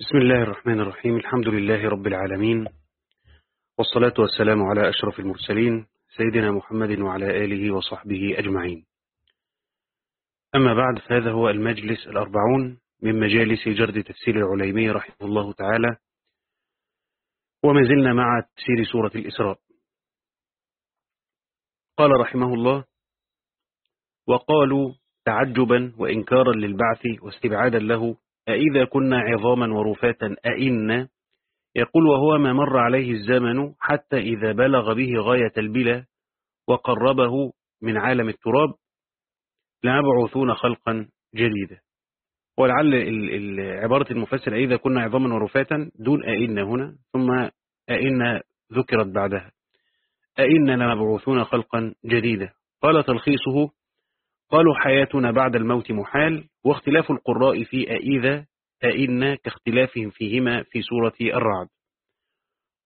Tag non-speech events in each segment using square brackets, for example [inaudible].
بسم الله الرحمن الرحيم. الحمد لله رب العالمين. والصلاة والسلام على أشرف المرسلين سيدنا محمد وعلى آله وصحبه أجمعين. أما بعد فهذا هو المجلس الأربعون من مجالس جرد تفسير العليمي رحمه الله تعالى. وما زلنا مع تفسير سورة الإسراء. قال رحمه الله وقالوا تعجبا وإنكارا للبعث واستبعادا له أئذا كنا عظاما ورفاتا أئنا؟ يقول وهو ما مر عليه الزمن حتى إذا بلغ به غاية البلا وقربه من عالم التراب لمبعوثون خلقا جديدا. ولعل عبارة المفسر أئذا كنا عظاما ورفاتا دون أئنا هنا ثم أئنا ذكرت بعدها. أئنا لمبعوثون خلقا جديدا. قال تلخيصه قالوا حياتنا بعد الموت محال واختلاف القراء في أئذا أئنا كاختلافهم فيهما في سورة الرعد.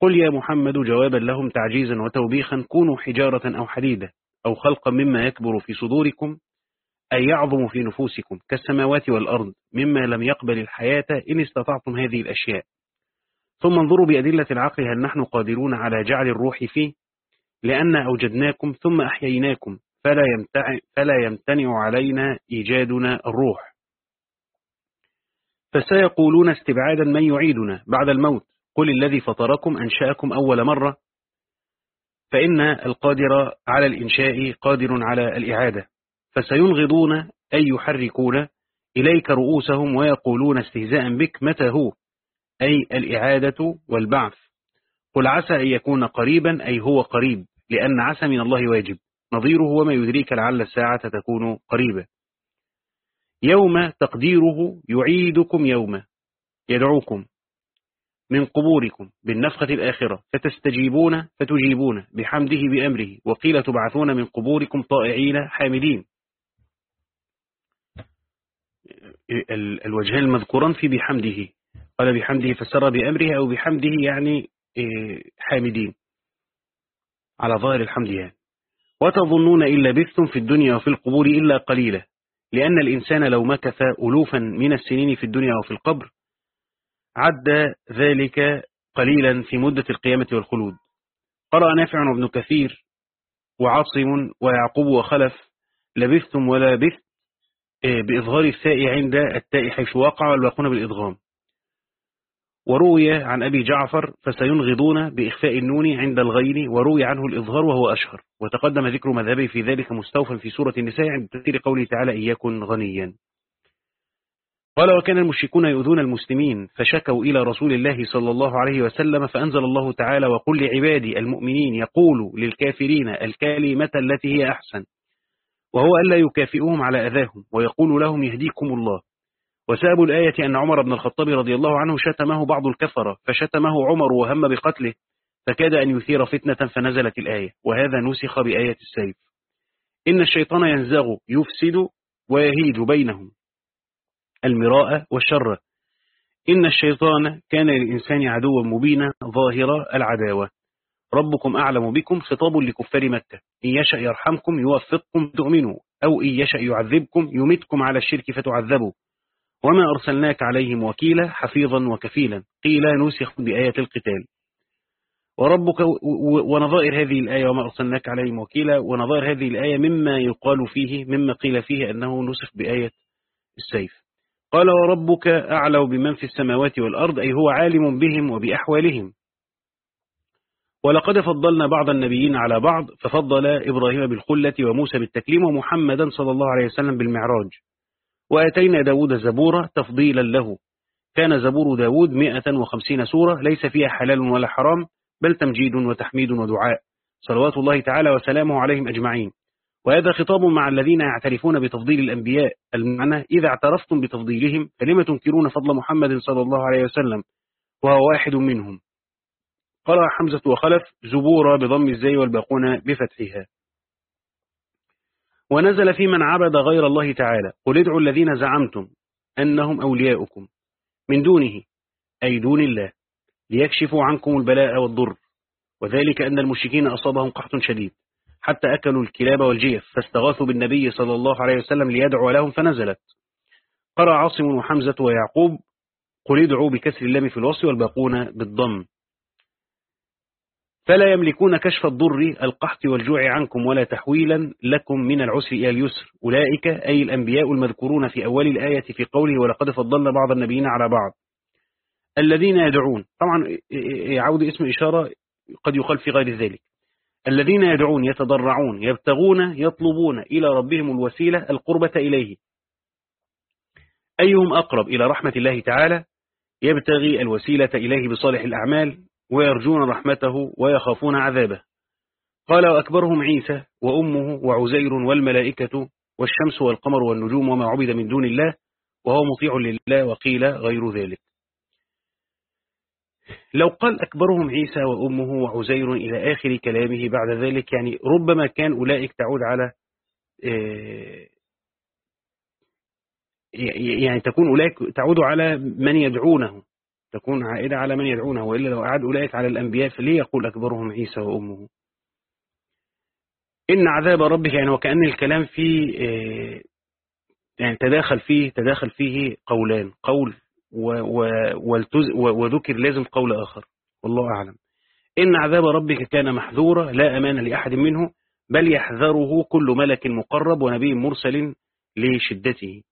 قل يا محمد جوابا لهم تعجيزا وتوبيخا كونوا حجارة أو حديدة أو خلقا مما يكبر في صدوركم أي يعظم في نفوسكم كالسماوات والأرض مما لم يقبل الحياة إن استطعتم هذه الأشياء. ثم انظروا بأدلة العقل هل نحن قادرون على جعل الروح فيه؟ لأن أوجدناكم ثم أحييناكم. فلا فلا يمتنع علينا إيجادنا الروح. فسيقولون استبعادا من يعيدنا بعد الموت. قل الذي فطركم أنشأكم أول مرة. فإن القادر على الإنشاء قادر على الإعادة. فسينغضون أي يحركون إليك رؤوسهم ويقولون استهزاء بك متى هو؟ أي الإعادة والبعث. قل عسى أن يكون قريبا أي هو قريب لأن عسى من الله واجب. نظيره وما يدريك لعل الساعة تكون قريبة. يوم تقديره يعيدكم يوم يدعوكم من قبوركم بالنفخة الآخرة فتستجيبون فتجيبون بحمده بأمره وقيل تبعثون من قبوركم طائعين حامدين. الوجهان المذكوران في بحمده قال بحمده فسر بأمره أو بحمده يعني حامدين. على ظاهر الحمد يعني. وتظنون إن لبثتم في الدنيا وفي القبور إلا قليلا لأن الإنسان لو مكث ألوفا من السنين في الدنيا وفي القبر عد ذلك قليلا في مدة القيامة والخلود. قرأ نافع وابن كثير وعاصم ويعقوب وخلف لبثتم ولا بث بإظهار الثاء عند التاء حيث وقع والباقون بالإضغام. وروي عن أبي جعفر فسينغضون بإخفاء النون عند الغين وروي عنه الإظهار وهو أشهر. وتقدم ذكر مذهبه في ذلك مستوفا في سورة النساء عند تفسير قوله تعالى إياكن غنيا قال وكان المشركون يؤذون المسلمين فشكوا إلى رسول الله صلى الله عليه وسلم فأنزل الله تعالى وقل لعبادي المؤمنين يقولوا للكافرين الكلمة التي هي أحسن وهو ألا يكافئهم على أذاهم ويقول لهم يهديكم الله وسبب الآية أن عمر بن الخطاب رضي الله عنه شتمه بعض الكفرة فشتمه عمر وهم بقتله فكاد أن يثير فتنة فنزلت الآية وهذا نسخ بآية السيف. إن الشيطان ينزغ يفسد ويهيج بينهم. المراء والشر. إن الشيطان كان للإنسان عدوا مبينا ظاهر العداوة. ربكم أعلم بكم خطاب لكفار مكة. إن يشأ يرحمكم يوفقكم تؤمنوا. أو إن يشأ يعذبكم يمتكم على الشرك فتعذبوا. وما أرسلناك عليهم وكيلا حفيظا وكفيلا. قيل نسخ بآية القتال. وربك ونظائر هذه الآية وما أرسلناك عليهم وكيلا. ونظائر هذه الآية مما يقال فيه مما قيل فيه أنه نسخ بآية السيف. قال وربك أعلى بمن في السماوات والأرض أي هو عالم بهم وبأحوالهم. ولقد فضلنا بعض النبيين على بعض ففضل إبراهيم بالخلة وموسى بالتكليم ومحمدا صلى الله عليه وسلم بالمعراج. وأتينا داود زبورة تفضيلا له. كان زبور داود 150 سورة ليس فيها حلال ولا حرام بل تمجيد وتحميد ودعاء. صلوات الله تعالى وسلامه عليهم أجمعين. وهذا خطاب مع الذين يعترفون بتفضيل الأنبياء المعنى إذا اعترفتم بتفضيلهم فلما تنكرون فضل محمد صلى الله عليه وسلم وهو واحد منهم. قرأ حمزة وخلف زبورة بضم الزي والباقون بفتحها. ونزل في من عبد غير الله تعالى. قل ادعوا الذين زعمتم أنهم أولياؤكم من دونه أي دون الله ليكشفوا عنكم البلاء والضر. وذلك أن المشركين أصابهم قحط شديد حتى أكلوا الكلاب والجيف فاستغاثوا بالنبي صلى الله عليه وسلم ليدعو لهم فنزلت. قرأ عاصم وحمزة ويعقوب قل ادعوا بكسر اللام في الوصف والباقون بالضم. فلا يملكون كشف الضر القحط والجوع عنكم ولا تحويلا لكم من العسر إلى اليسر. أولئك أي الأنبياء المذكورون في أول الآية في قوله ولقد فضلنا بعض النبيين على بعض. الذين يدعون طبعا يعود اسم إشارة قد يقال في غير ذلك. الذين يدعون يتضرعون يبتغون يطلبون إلى ربهم الوسيلة القربة إليه. أيهم أقرب إلى رحمة الله تعالى؟ يبتغي الوسيلة إليه بصالح الأعمال ويرجون رحمته ويخافون عذابه. قال وأكبرهم عيسى وأمه وعزير والملائكة والشمس والقمر والنجوم وما عبد من دون الله وهو مطيع لله وقيل غير ذلك. لو قال أكبرهم عيسى وأمه وعزير إلى آخر كلامه بعد ذلك يعني ربما كان أولئك تعود على آه، يعني تكون أولئك تعود على من يدعونه. تكون عائدة على من يدعونه وإلا لو أعد أولئك على الأنبياء فليه يقول أكبرهم عيسى وأمه. إن عذاب ربك يعني وكأن الكلام فيه آه، يعني تداخل فيه تداخل فيه قولان قول وذكر لازم قول آخر والله أعلم. إن عذاب ربك كان محذورا لا أمان لأحد منه بل يحذره كل ملك مقرب ونبي مرسل لشدته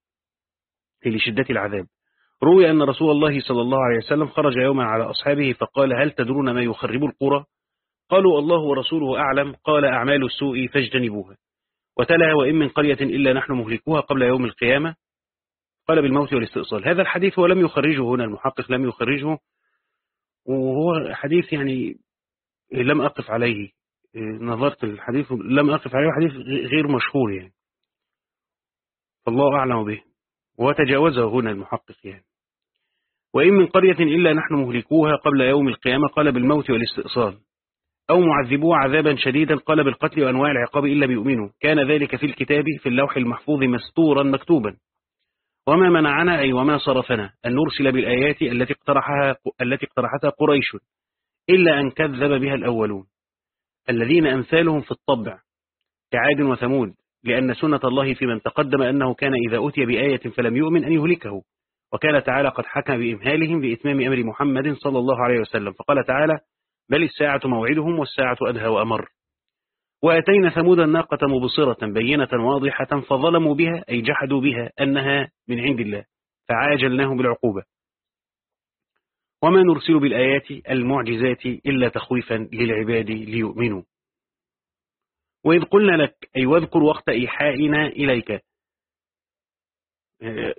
لشدة العذاب. روي أن رسول الله صلى الله عليه وسلم خرج يوما على أصحابه فقال هل تدرون ما يخرب القرى؟ قالوا الله ورسوله أعلم قال أعمال السوء فاجتنبوها. وتلا وإن من قرية إلا نحن مهلكوها قبل يوم القيامة. قال بالموت والاستئصال. هذا الحديث ولم يخرجه هنا المحقق لم يخرجه. وهو حديث يعني لم أقف عليه. نظرت الحديث لم أقف عليه حديث غير مشهور يعني. فالله أعلم به. وتجاوزه هنا المحقق يعني. وإن من قرية إلا نحن مهلكوها قبل يوم القيامة قال بالموت والاستئصال. أو معذبوها عذابا شديدا قال بالقتل وأنواع العقاب إلا بيؤمنوا. كان ذلك في الكتاب في اللوح المحفوظ مستورا مكتوبا. وما منعنا أي وما صرفنا أن نرسل بالآيات التي اقترحها التي اقترحتها قريش إلا أن كذب بها الأولون. الذين أمثالهم في الطبع كعاد وثمود. لأن سنة الله في من تقدم أنه كان إذا أتي بآية فلم يؤمن أن يهلكه. وكان تعالى قد حكم بإمهالهم بإتمام أمر محمد صلى الله عليه وسلم. فقال تعالى بل الساعة موعدهم والساعة أدهى وأمر. وأتينا ثمود الناقة مبصرة بينة واضحة فظلموا بها أي جحدوا بها أنها من عند الله. فعاجلناهم بالعقوبة. وما نرسل بالآيات المعجزات إلا تخويفا للعباد ليؤمنوا. وإذ قلنا لك أي واذكر وقت إيحائنا إليك.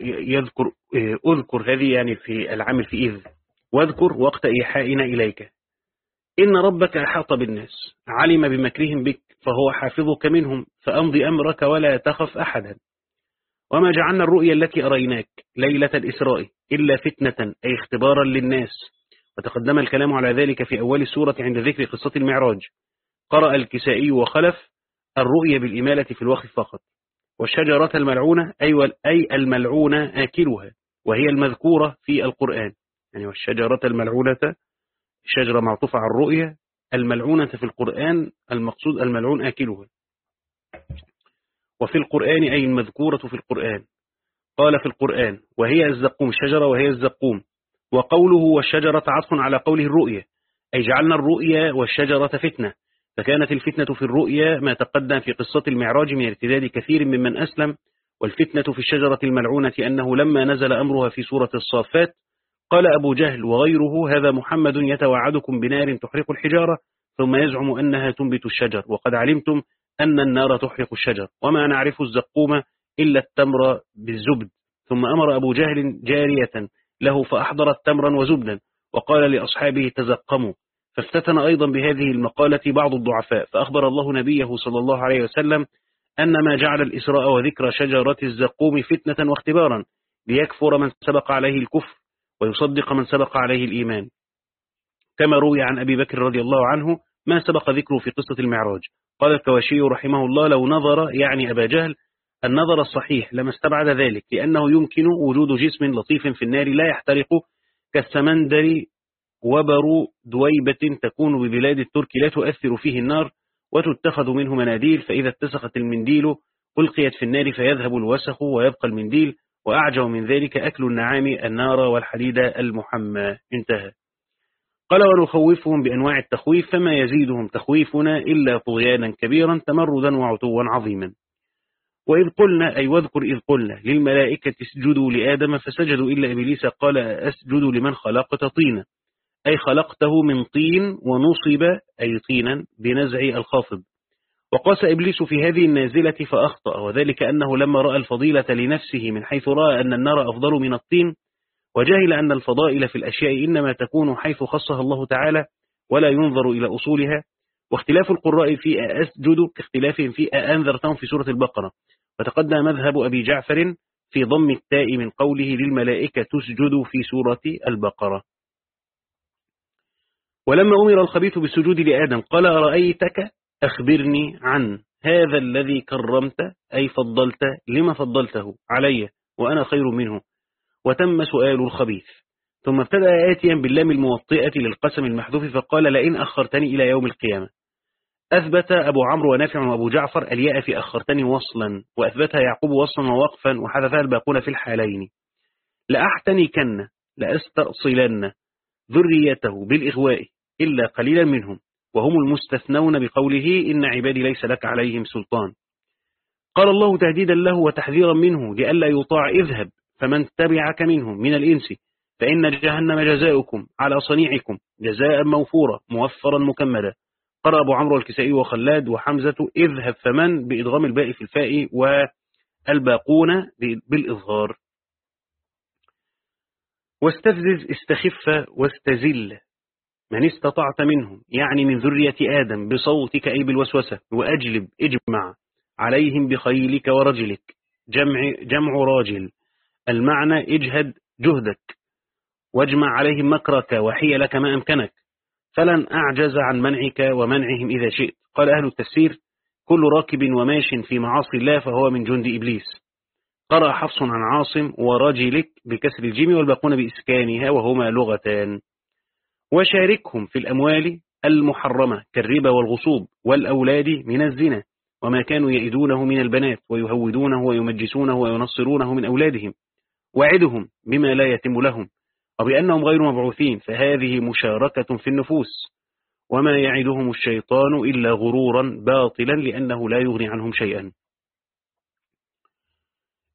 يذكر أذكر هذه يعني في العمل في إذ. واذكر وقت إيحائنا إليك. إن ربك أحاط بالناس علم بمكرهم بك فهو حافظك منهم فأمضي أمرك ولا تخف أحدا. وما جعلنا الرؤيا التي أريناك ليلة الإسراء إلا فتنة أي اختبارا للناس. وتقدم الكلام على ذلك في أول السورة عند ذكر قصة المعراج. قرأ الكسائي وخلف الرؤيا بالإمالة في الوقت فقط. والشجرة الملعونة أي, أي الملعونة آكلها وهي المذكورة في القرآن. يعني والشجرة الملعونة شجرة معطوفة على الرؤية الملعونة في القرآن المقصود الملعون آكلها. وفي القرآن أي المذكورة في القرآن. قال في القرآن وهي الزقوم الشجرة وهي الزقوم. وقوله والشجرة عطف على قوله الرؤية. أي جعلنا الرؤيا والشجرة فتنة. فكانت الفتنة في الرؤيا ما تقدم في قصة المعراج من ارتداد كثير ممن أسلم والفتنة في الشجرة الملعونة أنه لما نزل أمرها في سورة الصافات قال أبو جهل وغيره هذا محمد يتوعدكم بنار تحرق الحجارة ثم يزعم أنها تنبت الشجر وقد علمتم أن النار تحرق الشجر وما نعرف الزقوم إلا التمر بالزبد. ثم أمر أبو جهل جارية له فأحضرت تمرا وزبدا وقال لأصحابه تزقموا. فافتتن أيضا بهذه المقالة بعض الضعفاء فأخبر الله نبيه صلى الله عليه وسلم أن ما جعل الإسراء وذكر شجرة الزقوم فتنة واختبارا ليكفر من سبق عليه الكفر ويصدق من سبق عليه الإيمان. كما روي عن أبي بكر رضي الله عنه ما سبق ذكره في قصة المعراج. قال الكواشي رحمه الله لو نظر يعني أبا جهل النظر الصحيح لما استبعد ذلك لأنه يمكن وجود جسم لطيف في النار لا يحترق كالسمندر وبر دويبة تكون ببلاد الترك لا تؤثر فيه النار وتتخذ منه مناديل فإذا اتسخت المنديل ألقيت في النار فيذهب الوسخ ويبقى المنديل وأعجب من ذلك أكل النعام النار والحديد المحمى. انتهى. قال ونخوفهم بأنواع التخويف فما يزيدهم تخويفنا إلا طغيانا كبيرا تمردا وعتوا عظيما. وإذ قلنا أي واذكر إذ قلنا للملائكة اسجدوا لآدم فسجدوا إلا إبليس قال أسجد لمن خلقت طينا. أي خلقته من طين ونصب أي طينا بنزع الخافض. وقاس إبليس في هذه النازلة فأخطأ وذلك أنه لما رأى الفضيلة لنفسه من حيث رأى أن النار أفضل من الطين وجهل أن الفضائل في الأشياء إنما تكون حيث خصها الله تعالى ولا ينظر إلى أصولها. واختلاف القراء في أسجد كاختلافهم في أنذرتهم في سورة البقرة. وتقدم مذهب أبي جعفر في ضم التاء من قوله للملائكة تسجد في سورة البقرة. ولما أمر الخبيث بالسجود لآدم قال أرأيتك أخبرني عن هذا الذي كرمت أي فضلت لما فضلته علي وأنا خير منه وتم سؤال الخبيث. ثم ابتدأ آتيا باللام الموطئة للقسم المحذوف فقال لئن أخرتني إلى يوم القيامة. أثبت أبو عمرو ونافع وأبو جعفر الياء في أخرتني وصلا وأثبتها يعقوب وصلا ووقفا وحذفها الباقون في الحالين. لأحتنكن لأستأصلن ذريته بالإغواء. إلا قليلا منهم وهم المستثنون بقوله إن عبادي ليس لك عليهم سلطان. قال الله تهديدا له وتحذيرا منه لئلا يطاع اذهب فمن تبعك منهم من الإنس فإن جهنم جزاؤكم على صنيعكم جزاء موفورا موفرا مكملا قرأ أبو عمرو الكسائي وخلاد وحمزة اذهب فمن؟ بإدغام الباء في الفاء والباقون بالإظهار. واستفزز استخف واستزل. من استطعت منهم يعني من ذرية آدم بصوتك أي بالوسوسة وأجلب اجمع عليهم بخيلك ورجلك. جمع, جمع راجل. المعنى اجهد جهدك واجمع عليهم مكرك وحيلك ما أمكنك. فلن أعجز عن منعك ومنعهم إذا شئت. قال أهل التفسير كل راكب وماش في معاصي الله فهو من جند إبليس. قرأ حفص عن عاصم ورجلك بكسر الجيم والباقون بإسكانها وهما لغتان. وشاركهم في الأموال المحرمة كالربا والغصوب والأولاد من الزنا وما كانوا يئدونه من البنات ويهودونه ويمجسونه وينصرونه من أولادهم. وعدهم بما لا يتم لهم. وبأنهم غير مبعوثين فهذه مشاركة في النفوس. وما يعدهم الشيطان إلا غرورا باطلا لأنه لا يغني عنهم شيئا.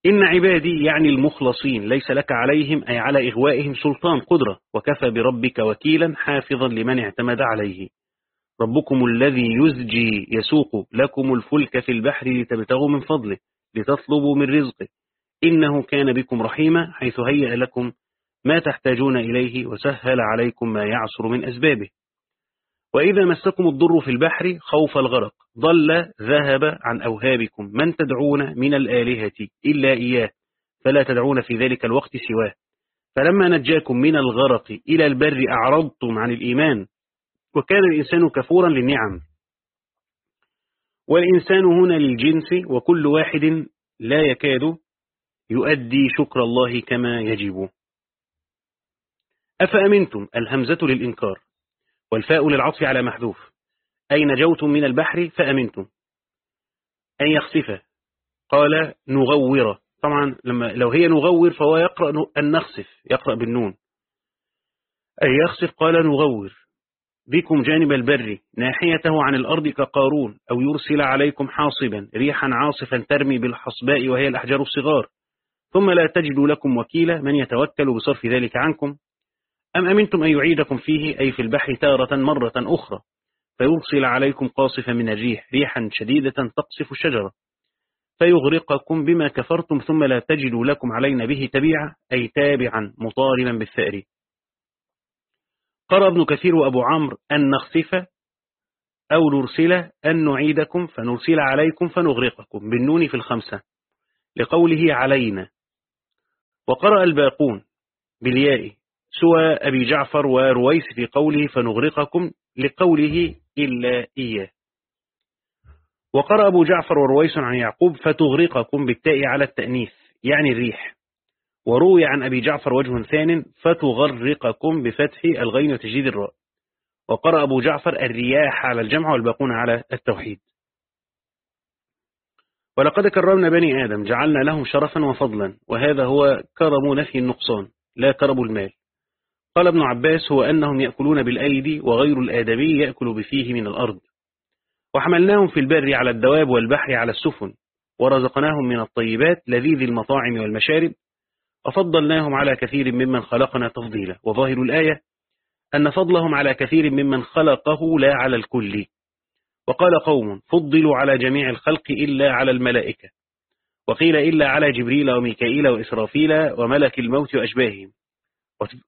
إن عبادي يعني المخلصين ليس لك عليهم أي على إغوائهم سلطان قدرة وكفى بربك وكيلا حافظا لمن اعتمد عليه. ربكم الذي يزجي يسوق لكم الفلك في البحر لتبتغوا من فضله لتطلبوا من رزقه. إنه كان بكم رحيما حيث هيأ لكم ما تحتاجون إليه وسهل عليكم ما يعصر من أسبابه. وإذا مسكم الضر في البحر خوف الغرق ضل ذهب عن أوهابكم من تدعون من الآلهة إلا إياه فلا تدعون في ذلك الوقت سواه. فلما نجاكم من الغرق إلى البر أعرضتم عن الإيمان وكان الإنسان كفورا للنعم. والإنسان هنا للجنس وكل واحد لا يكاد يؤدي شكر الله كما يجب. أفأمنتم الهمزة للإنكار؟ والفاء للعطف على محذوف. أي نجوتم من البحر فأمنتم أن يخسف. قال نغور. طبعا لما لو هي نغور فهو يقرأ أن نخسف يقرأ بالنون. أي يخسف قال نغور. بكم جانب البر ناحيته عن الأرض كقارون أو يرسل عليكم حاصبا ريحا عاصفا ترمي بالحصباء وهي الأحجار الصغار. ثم لا تجدوا لكم وكيلا من يتوكل بصرف ذلك عنكم؟ أم أمنتم أن يعيدكم فيه أي في البحر تارة مرة أخرى؟ فيرسل عليكم قاصفا من الريح ريحا شديدة تقصف الشجرة. فيغرقكم بما كفرتم ثم لا تجدوا لكم علينا به تبيعا أي تابعا مطارما بالثأر. قرأ ابن كثير وأبو عمرو أن نخسف أو نرسل أن نعيدكم فنرسل عليكم فنغرقكم بالنون في الخمسة لقوله علينا. وقرأ الباقون بالياء. سوى أبي جعفر ورويس في قوله فنغرقكم لقوله إلا إياه. وقرأ أبو جعفر ورويس عن يعقوب فتغرقكم بالتاء على التأنيث يعني الريح. وروي عن أبي جعفر وجه ثان فتغرقكم بفتح الغين وتجديد الراء. وقرأ أبو جعفر الرياح على الجمع والباقون على التوحيد. ولقد كرمنا بني آدم جعلنا لهم شرفا وفضلا وهذا هو كرم نفي النقصان لا كرم المال. قال ابن عباس هو أنهم يأكلون بالأيدي وغير الآدمي يأكل بفيه من الأرض. وحملناهم في البر على الدواب والبحر على السفن ورزقناهم من الطيبات لذيذ المطاعم والمشارب وفضلناهم على كثير ممن خلقنا تفضيلا. وظاهر الآية أن فضلهم على كثير ممن خلقه لا على الكل. وقال قوم فضلوا على جميع الخلق إلا على الملائكة. وقيل إلا على جبريل وميكائيل وإسرافيل وملك الموت وأشباههم.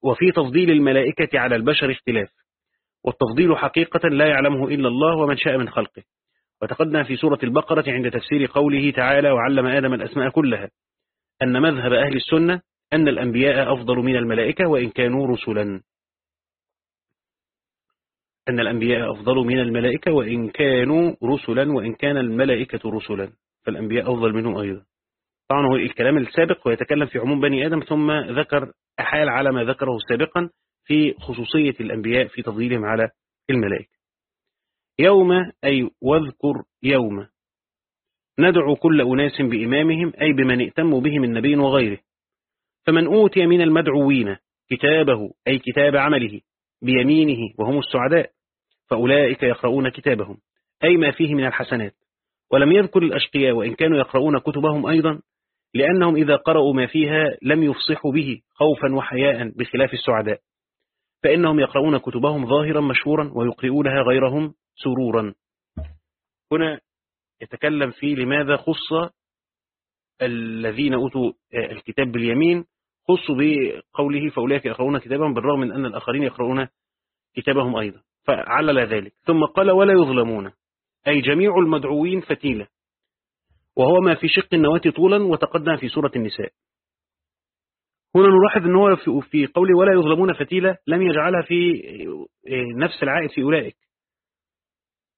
وفي تفضيل الملائكة على البشر اختلاف. والتفضيل حقيقة لا يعلمه إلا الله ومن شاء من خلقه. وتقدم في سورة البقرة عند تفسير قوله تعالى وعلم آدم الأسماء كلها أن مذهب أهل السنة أن الأنبياء أفضل من الملائكة وإن كانوا رسلا. أن الأنبياء أفضل من الملائكة وإن كانوا رسلا وإن كان الملائكة رسلا. فالأنبياء أفضل منهم أيضا. طبعا هو الكلام السابق ويتكلم في عموم بني آدم ثم ذكر أحال على ما ذكره سابقا في خصوصية الأنبياء في تفضيلهم على الملائكة. يوم أي واذكر يوم. ندعو كل أناس بإمامهم أي بمن ائتموا به من نبي وغيره. فمن أوتي من المدعوين كتابه أي كتاب عمله بيمينه وهم السعداء فأولئك يقرؤون كتابهم. أي ما فيه من الحسنات. ولم يذكر الأشقياء وإن كانوا يقرؤون كتبهم أيضا لأنهم إذا قرأوا ما فيها لم يفصحوا به خوفا وحياء بخلاف السعداء. فإنهم يقرؤون كتبهم ظاهرا مشهورا ويقرؤونها غيرهم سرورا. هنا يتكلم في لماذا خص الذين أوتوا الكتاب باليمين. خصوا بقوله فأولئك يقرؤون كتابهم بالرغم من أن الآخرين يقرؤون كتابهم أيضا. فعلل ذلك. ثم قال ولا يظلمون. أي جميع المدعوين فتيلة. وهو ما في شق النواة طولا وتقدم في سورة النساء. هنا نلاحظ أنه في قوله ولا يظلمون فتيلة لم يجعلها في نفس العائد في أولئك.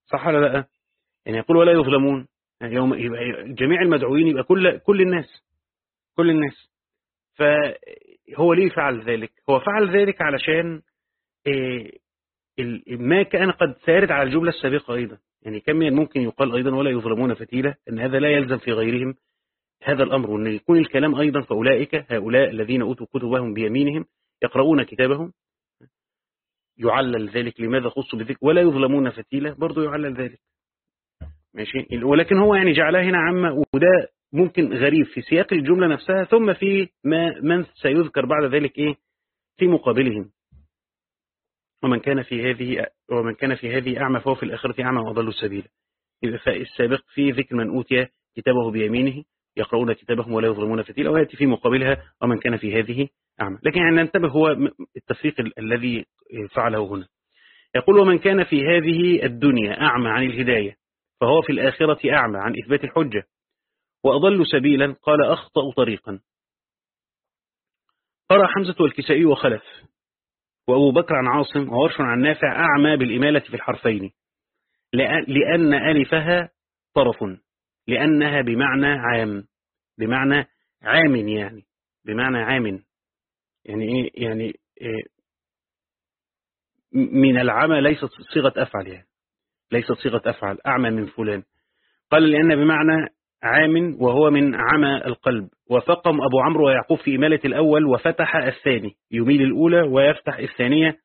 صح ولا لأ؟ يعني يقول ولا يظلمون. يعني يوم يبقى جميع المدعوين يبقى كل كل الناس. كل الناس. فهو ليه فعل ذلك؟ هو فعل ذلك علشان ما كان قد سارد على الجملة السابقة أيضا. يعني كم من ممكن يقال أيضا ولا يظلمون فتيلة أن هذا لا يلزم في غيرهم هذا الأمر وأن يكون الكلام أيضا فأولئك هؤلاء الذين أوتوا كتبهم بيمينهم يقرؤون كتابهم. يعلل ذلك لماذا خصوا بذلك؟ ولا يظلمون فتيلة برضو يعلل ذلك. ماشي؟ ولكن هو يعني جعلها هنا عامة وده ممكن غريب في سياق الجملة نفسها ثم في ما من سيذكر بعد ذلك إيه؟ في مقابلهم. ومن كان في هذه ومن كان في هذه أعمى فهو في الآخرة أعمى وأضل السبيل فالسابق في ذكر من أوتي كتابه بيمينه يقرؤون كتابهم ولا يظلمون فتيلا ويأتي في مقابلها ومن كان في هذه أعمى. لكن يعني ننتبه هو التفريق الذي فعله هنا. يقول ومن كان في هذه الدنيا أعمى عن الهداية فهو في الآخرة أعمى عن إثبات الحجة. وأضل سبيلا قال أخطأ طريقا. قرأ حمزة والكسائي وخلف. وأبو بكر عن عاصم وورش عن نافع أعمى بالإمالة في الحرفين. لأن ألفها طرف. لأنها بمعنى عام. بمعنى عام يعني. بمعنى عام. يعني إيه؟ يعني إيه؟ من العمى ليست صيغة أفعل يعني. ليست صيغة أفعل. أعمى من فلان. قال لأن بمعنى عام وهو من عمى القلب. وفقم أبو عمرو ويعقوب في إمالة الأول وفتح الثاني يميل الأولى ويفتح الثانية.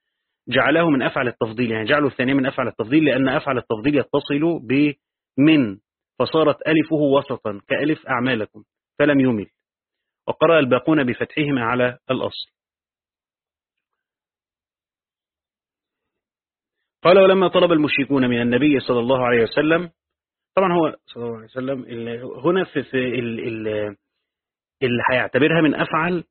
جعله من أفعل التفضيل يعني جعله الثانية من أفعل التفضيل لأن أفعل التفضيل يتصل بمن. فصارت ألفه وسطا كألف أعمالكم فلم يمل. وقرأ الباقون بفتحهما على الأصل. قال ولما طلب المشركون من النبي صلى الله عليه وسلم طبعا هو صلى الله عليه وسلم هنا في, في اللي هيعتبرها من أفعل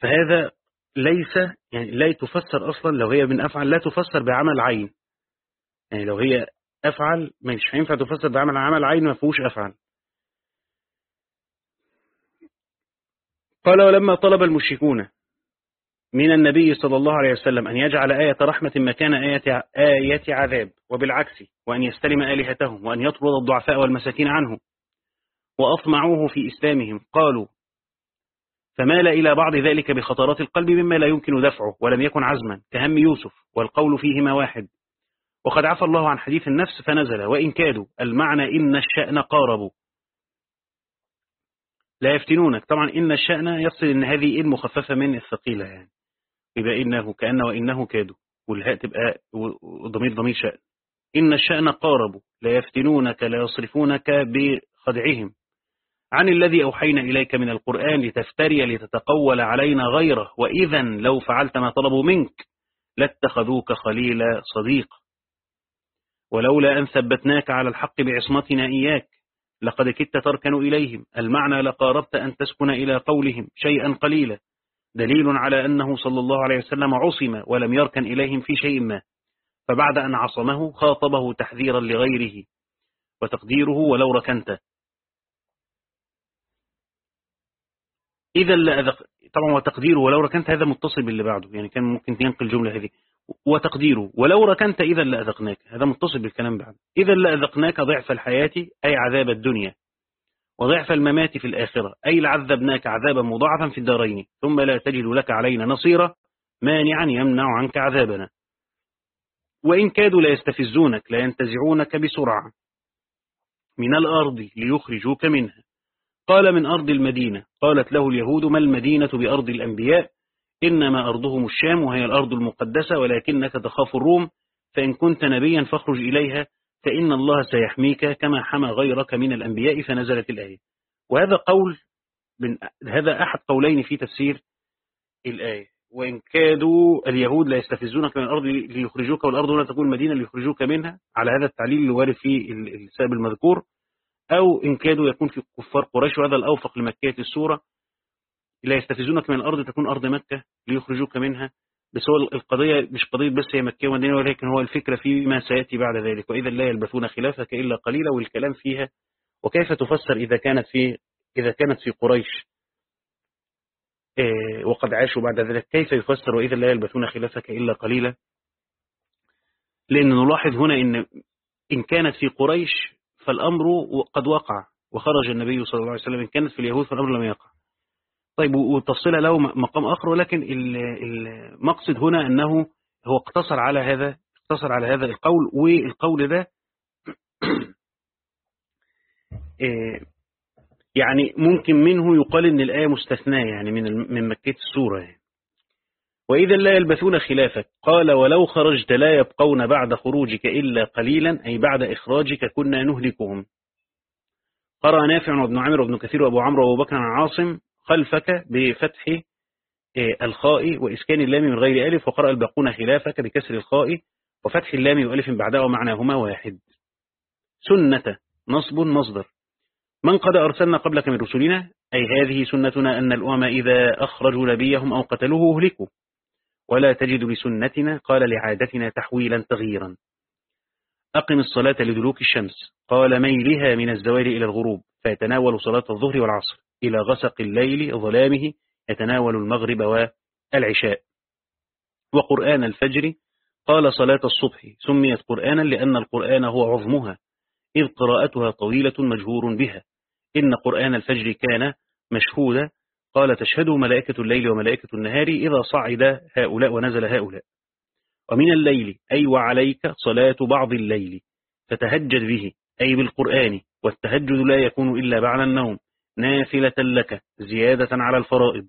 فهذا ليس يعني لا تفسر أصلا لو هي من أفعل لا تفسر بعمل عين. يعني لو هي أفعل مش هينفع تفسر بعمل عمل عين ما فيهوش أفعل. قال ولما طلب المشركون من النبي صلى الله عليه وسلم أن يجعل آية رحمة مكان آية, آية عذاب وبالعكس وأن يستلم آلهتهم وأن يطرد الضعفاء والمساكين عنه وأطمعوه في إسلامهم. قالوا فمال إلى بعض ذلك بخطرات القلب مما لا يمكن دفعه ولم يكن عزما كهم يوسف والقول فيهما واحد وقد عفى الله عن حديث النفس فنزل وإن كادوا المعنى إن الشأن قاربوا لا يفتنونك. طبعا إن الشأن يصل إن هذه إن مخففة من الثقيلة يعني. يبقى إنه كأن وإنه كادوا والهاء تبقى ضمير ضمير شأن إن الشأن قاربوا لا يفتنونك لا يصرفونك بخدعهم. عن الذي أوحينا إليك من القرآن لتفتري لتتقول علينا غيره وإذا لو فعلت ما طلبوا منك لاتخذوك خليل صديق. ولولا أن ثبتناك على الحق بعصمتنا إياك لقد كدت تركن إليهم. المعنى لقاربت أن تسكن إلى قولهم شيئا قليلا. دليل على أنه صلى الله عليه وسلم عصم ولم يركن إليهم في شيء ما فبعد أن عصمه خاطبه تحذيرا لغيره وتقديره ولو ركنت إذا لأذق طبعا وتقديره ولو ركنت هذا متصل باللي بعده يعني كان ممكن ينقل الجملة هذه. وتقديره ولو ركنت إذا لأذقناك هذا متصل بالكلام بعد. إذا لأذقناك ضعف الحياة أي عذاب الدنيا. وضعف الممات في الآخرة. أي لعذبناك عذابا مضاعفا في الدارين. ثم لا تجد لك علينا نصيرا. مانعا يمنع عنك عذابنا. وإن كادوا لا يستفزونك لا ينتزعونك بسرعة. من الأرض ليخرجوك منها. قال من أرض المدينة. قالت له اليهود ما المدينة بأرض الأنبياء؟ إنما أرضهم الشام وهي الأرض المقدسة ولكنك تخاف الروم. فإن كنت نبيا فاخرج إليها فإن الله سيحميك كما حمى غيرك من الأنبياء فنزلت الآية. وهذا قول من هذا أحد قولين في تفسير الآية. وإن كادوا اليهود لا يستفزونك من الأرض ليخرجوك والأرض هنا تكون مدينة ليخرجوك منها على هذا التعليل اللي وارد في السبب المذكور. أو إن كادوا يكون في كفار قريش وهذا الأوفق لمكية السورة. لا يستفزونك من الأرض تكون أرض مكة ليخرجوك منها. بس هو القضية مش قضية بس هي مكية ومدينة ولكن هو الفكرة فيما سيأتي بعد ذلك. وإذا لا يلبثون خلافك إلا قليلا والكلام فيها وكيف تفسر إذا كانت في إذا كانت في قريش؟ آه، وقد عاشوا بعد ذلك. كيف يفسر وإذا لا يلبثون خلافك إلا قليلا؟ لأن نلاحظ هنا إن إن كانت في قريش فالأمر قد وقع وخرج النبي صلى الله عليه وسلم. إن كانت في اليهود فالأمر لم يقع. طيب وتفصيل له مقام آخر ولكن المقصد هنا أنه هو اقتصر على هذا اقتصر على هذا القول والقول ده [clears throat] آه، يعني ممكن منه يقال إن الآية مستثناة يعني من من مكية السورة يعني. وإذا لا يلبثون خلافك قال ولو خرجت لا يبقون بعد خروجك إلا قليلا أي بعد إخراجك كنا نهلكهم قرأ نافع وابن عمر وابن كثير وأبو عمرو وأبو بكر عاصم خلفك بفتح آه، الخاء وإسكان اللام من غير ألف وقرأ الباقون خلافك بكسر الخاء وفتح اللام وألف بعدها ومعناهما واحد. سنة نصب مصدر. من قد أرسلنا قبلك من رسلنا؟ أي هذه سنتنا أن الأمم إذا أخرجوا نبيهم أو قتلوه أهلكوا. ولا تجد لسنتنا قال لعادتنا تحويلا تغييرا. أقم الصلاة لدلوك الشمس. قال ميلها من الزوال إلى الغروب. فيتناول صلاة الظهر والعصر. إلى غسق الليل ظلامه يتناول المغرب والعشاء. وقرآن الفجر قال صلاة الصبح سميت قرآنا لأن القرآن هو عظمها إذ قراءتها طويلة مجهور بها. إن قرآن الفجر كان مشهودا قال تشهده ملائكة الليل وملائكة النهار إذا صعد هؤلاء ونزل هؤلاء. ومن الليل أي وعليك صلاة بعض الليل فتهجد به أي بالقرآن والتهجد لا يكون إلا بعد النوم. نافلة لك زيادة على الفرائض.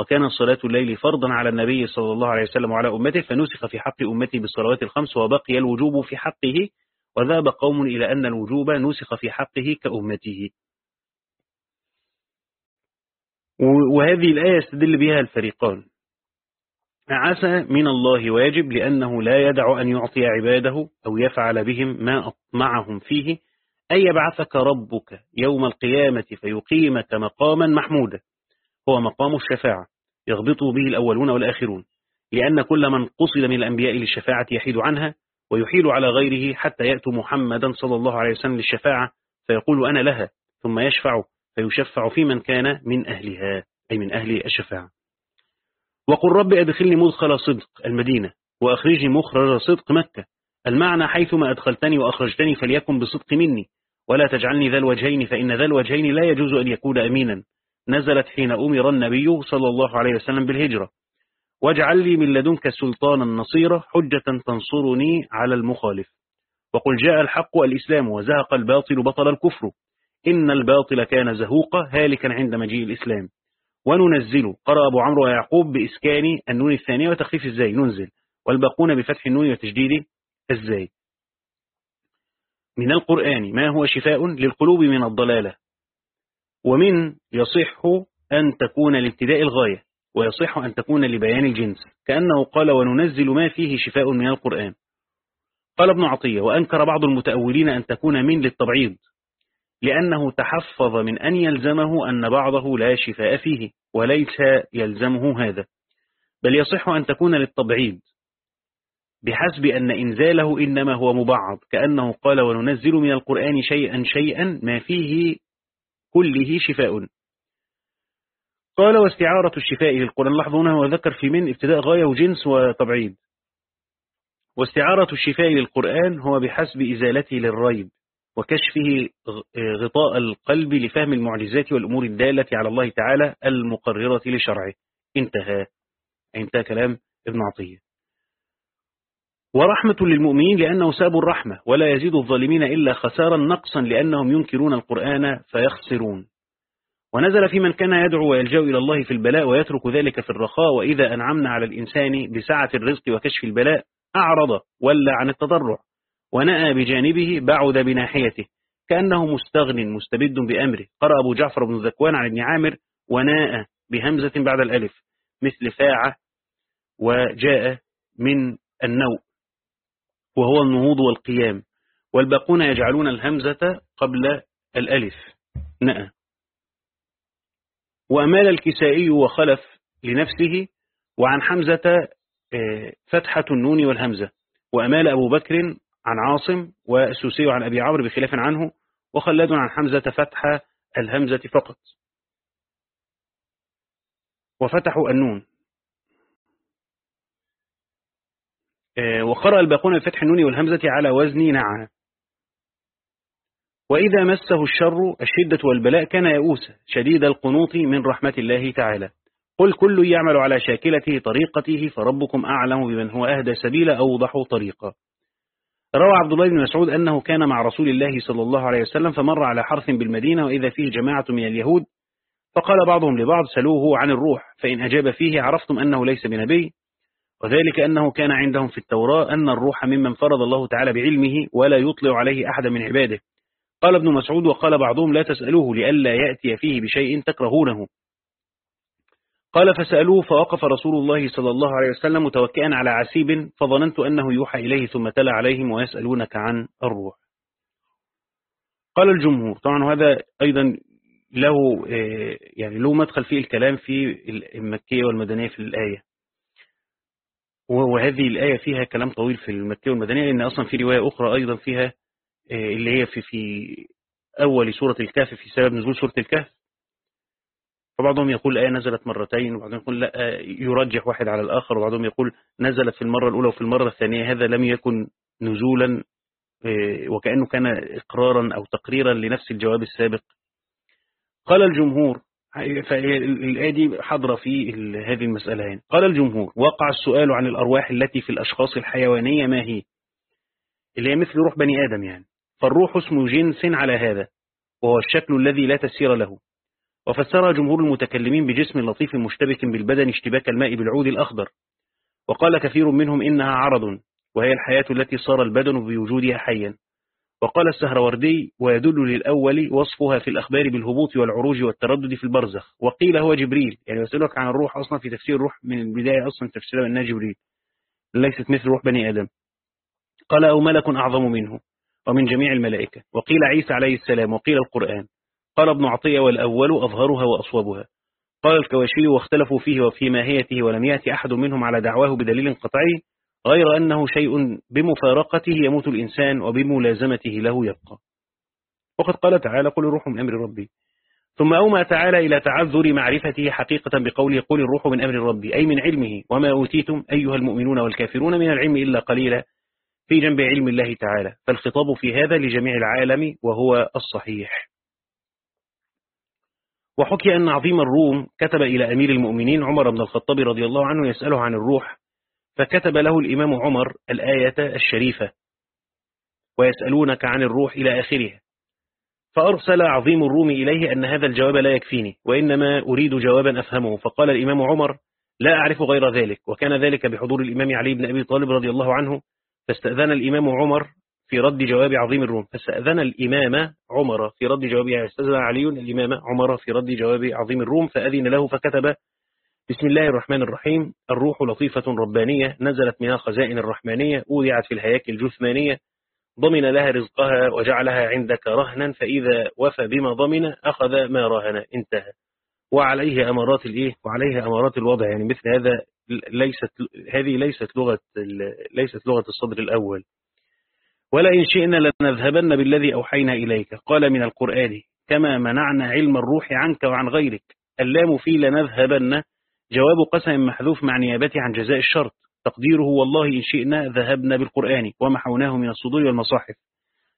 وكان صلاة الليل فرضا على النبي صلى الله عليه وسلم وعلى أمته فنسخ في حق أمته بالصلوات الخمس وبقي الوجوب في حقه وذهب قوم إلى أن الوجوب نسخ في حقه كأمته. وهذه الآية يستدل بها الفريقان. عسى من الله واجب لأنه لا يدع أن يعطي عباده أو يفعل بهم ما أطمعهم فيه أن يبعثك ربك يوم القيامة فيقيمك مقاما محمودا؟ هو مقام الشفاعة. يغبط به الأولون والآخرون. لأن كل من قصد من الأنبياء للشفاعة يحيد عنها ويحيل على غيره حتى يأتوا محمدا صلى الله عليه وسلم للشفاعة فيقول أنا لها ثم يشفع فيشفع في من كان من أهلها أي من أهل الشفاعة. وقل رب أدخلني مدخل صدق المدينة وأخرجني مخرج صدق مكة. المعنى حيثما أدخلتني وأخرجتني فليكن بصدق مني. ولا تجعلني ذا الوجهين فإن ذا الوجهين لا يجوز أن يكون أمينا. نزلت حين أمر النبي صلى الله عليه وسلم بالهجرة. واجعل لي من لدنك سلطانا نصيرا حجة تنصرني على المخالف. وقل جاء الحق الإسلام وزهق الباطل بطل الكفر. إن الباطل كان زهوقا هالكا عند مجيء الإسلام. وننزل قرأ أبو عمرو ويعقوب بإسكان النون الثانية وتخفيف الزاي ننزل. والباقون بفتح النون وتجديد الزاي. من القرآن ما هو شفاء للقلوب من الضلالة. ومن يصح أن تكون لابتداء الغاية ويصح أن تكون لبيان الجنس. كأنه قال وننزل ما فيه شفاء من القرآن قال ابن عطية وأنكر بعض المتأولين أن تكون من للتبعيض لأنه تحفظ من أن يلزمه أن بعضه لا شفاء فيه وليس يلزمه هذا. بل يصح أن تكون للتبعيض بحسب أن إنزاله إنما هو مبعض كأنه قال وننزل من القرآن شيئا شيئا ما فيه كله شفاء. قال واستعارة الشفاء للقرآن لاحظونه وذكر في من ابتداء غاية وجنس وتبعيد. واستعارة الشفاء للقرآن هو بحسب إزالته للريب وكشفه غطاء القلب لفهم المعجزات والأمور الدالة على الله تعالى المقررة لشرعه. انتهى انتهى كلام ابن عطية. ورحمة للمؤمنين لأنه ساب الرحمة ولا يزيد الظالمين إلا خسارا نقصا لأنهم ينكرون القرآن فيخسرون. ونزل في من كان يدعو ويلجأ إلى الله في البلاء ويترك ذلك في الرخاء وإذا أنعمنا على الإنسان بسعة الرزق وكشف البلاء أعرض ولا عن التضرع ونأى بجانبه بعد بناحيته كأنه مستغن مستبد بأمره. قرأ أبو جعفر بن ذكوان عن ابن عامر وناء بهمزة بعد الألف مثل فاعة وجاء من النوء. وهو النهوض والقيام. والباقون يجعلون الهمزة قبل الألف. نأى وأمال الكسائي وخلف لنفسه وعن حمزة آه، فتحة النون والهمزة. وأمال أبو بكر عن عاصم والسوسي عن أبي عمرو بخلاف عنه وخلاد عن حمزة فتح الهمزة فقط. وفتحوا النون. وقرأ الباقون بفتح النون والهمزة على وزن نعى وإذا مسه الشر الشدة والبلاء كان يئوسا شديد القنوط من رحمة الله تعالى. قل كل يعمل على شاكلته طريقته فربكم أعلم بمن هو أهدى سبيل أوضح طريقا. روى عبد الله بن مسعود أنه كان مع رسول الله صلى الله عليه وسلم فمر على حرث بالمدينة وإذا فيه جماعة من اليهود فقال بعضهم لبعض سلوه عن الروح فإن أجاب فيه عرفتم أنه ليس بنبي. وذلك أنه كان عندهم في التوراة أن الروح ممن فرض الله تعالى بعلمه ولا يطلع عليه أحد من عباده. قال ابن مسعود وقال بعضهم لا تسألوه لئلا يأتي فيه بشيء تكرهونه. قال فسألوه فوقف رسول الله صلى الله عليه وسلم متوكئا على عسيب فظننت أنه يوحى إليه ثم تلا عليهم ويسألونك عن الروح. قال الجمهور طبعا هذا أيضا له آه، يعني له مدخل فيه الكلام في المكية والمدنية في الآية. وهذه الآية فيها كلام طويل في المكية والمدنية لأن أصلا في رواية أخرى أيضا فيها آه، اللي هي في في أول سورة الكهف في سبب نزول سورة الكهف. فبعضهم يقول الآية نزلت مرتين وبعضهم يقول لا يرجح واحد على الآخر وبعضهم يقول نزلت في المرة الأولى وفي المرة الثانية. هذا لم يكن نزولا آه، وكأنه كان إقرارا أو تقريرا لنفس الجواب السابق. قال الجمهور فالآية دي حضر في هذه المسألة يعني. قال الجمهور وقع السؤال عن الأرواح التي في الأشخاص الحيوانية ما هي؟ اللي هي مثل روح بني آدم يعني. فالروح اسم جنس على هذا وهو الشكل الذي لا تسير له. وفسرها جمهور المتكلمين بجسم لطيف مشتبك بالبدن اشتباك الماء بالعود الأخضر. وقال كثير منهم إنها عرض وهي الحياة التي صار البدن بوجودها حيا. وقال السهروردي ويدل للأول وصفها في الأخبار بالهبوط والعروج والتردد في البرزخ. وقيل هو جبريل يعني يسألك عن الروح أصلا في تفسير الروح من البداية أصلا تفسيرها أنها جبريل. ليست مثل روح بني آدم. قال أو ملك أعظم منه ومن جميع الملائكة. وقيل عيسى عليه السلام وقيل القرآن. قال ابن عطية والأول أظهرها وأصوبها. قال الكواشي واختلفوا فيه وفي ماهيته ولم يأتي أحد منهم على دعواه بدليل قطعي. غير أنه شيء بمفارقته يموت الإنسان وبملازمته له يبقى. وقد قال تعالى قل الروح من أمر ربي. ثم أومى تعالى إلى تعذر معرفته حقيقة بقوله قل الروح من أمر ربي أي من علمه. وما أوتيتم أيها المؤمنون والكافرون من العلم إلا قليلا في جنب علم الله تعالى. فالخطاب في هذا لجميع العالم وهو الصحيح. وحكي أن عظيم الروم كتب إلى أمير المؤمنين عمر بن الخطاب رضي الله عنه يسأله عن الروح فكتب له الإمام عمر الآية الشريفة ويسألونك عن الروح إلى آخرها. فأرسل عظيم الروم إليه أن هذا الجواب لا يكفيني وإنما أريد جوابا أفهمه. فقال الإمام عمر لا أعرف غير ذلك. وكان ذلك بحضور الإمام علي بن أبي طالب رضي الله عنه. فاستأذن الإمام عمر في رد جواب عظيم الروم. فاستأذن الإمام عمر في رد جواب استأذن علي الإمام عمر في رد جواب عظيم الروم فأذن له فكتب بسم الله الرحمن الرحيم. الروح لطيفة ربانية نزلت من الخزائن الرحمانية أودعت في الهياكل الجثمانية. ضمن لها رزقها وجعلها عندك رهنا فإذا وفى بما ضمن أخذ ما راهن انتهى. وعليه أمارات الإيه وعليه أمارات الوضع. يعني مثل هذا ليست هذه ليست لغة ليست لغة الصدر الأول. ولئن شئنا لنذهبن بالذي أوحينا إليك. قال من القرآن كما منعنا علم الروح عنك وعن غيرك. اللام في لنذهبن. جواب قسم محذوف مع نيابته عن جزاء الشرط. تقديره والله إن شئنا ذهبنا بالقرآن ومحوناه من الصدور والمصاحف.